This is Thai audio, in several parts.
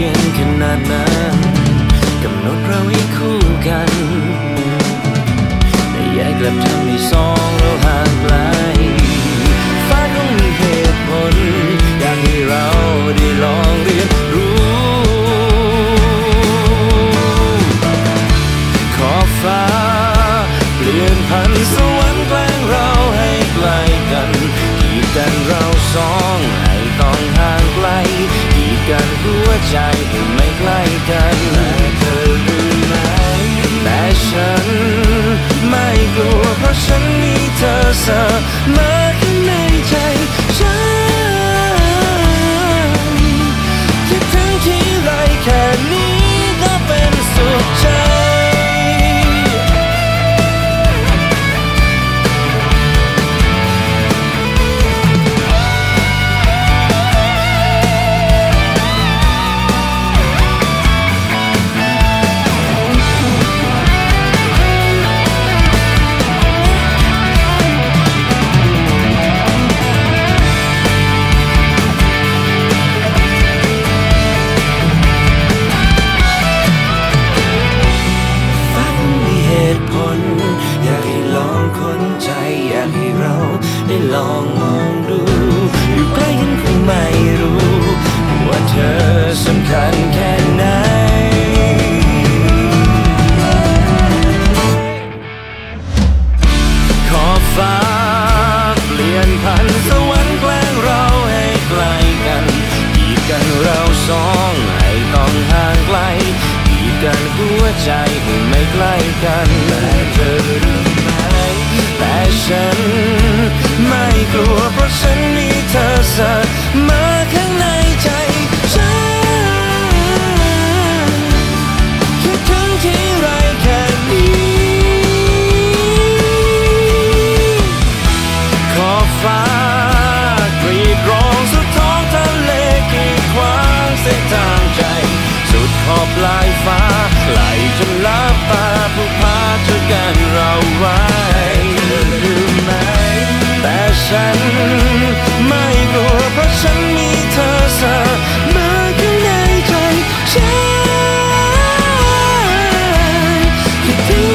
เย็นขนาดนั้นกำหนดเราให้คู่กันแต่แยกกลับทำให้สองเราห่างไกลฟ้าคงมีเหตุผลอยากให้เราได้ลองเรียนรู้ ขอฟ้าเปลี่ยนพันสวรรค์แกล้งเราให้ไกลกันกีดกันเราสองให้ต้องห่างไกลกีดกัน ใจที่ไม่ใกล้กันแต่เธอรู้ไหมแต่ฉันไม่กลัวเพราะฉันมีเธอเสมอขึ้นในใจายกันกีดกันเราสองให้ต้องห่างไกลกีดกันหัวใจให้ไม่ใกล้กันแต่เธอรู้ไหมแต่ฉัน ไม่กลัวเพราะฉันมีเธอเสมอ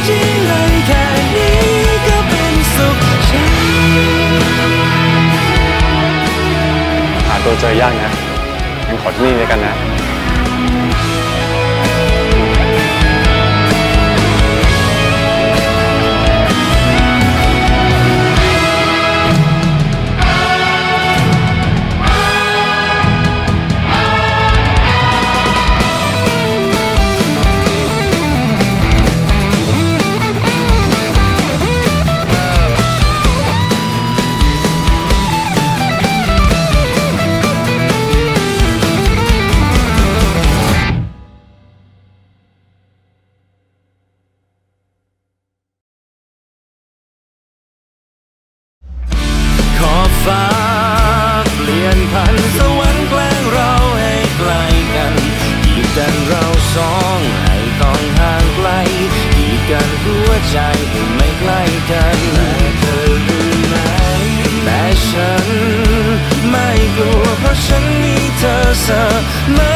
ที่ไรแค่นี้ก็เป็นสุขฉันหาตัวเจอยากนะงั้นขอที่นี่เลยกันนะ ลี่ยนพันสวรรค์แกล้งเราให้ไกลกันกีดกันเราสองให้ต้องห่างไกลกีดกันหัวใจให้ไม่ใกล้กันแต่เธอรู้ไหมแต่ฉันไม่กลัวเพราะฉันมีเธอเสมอ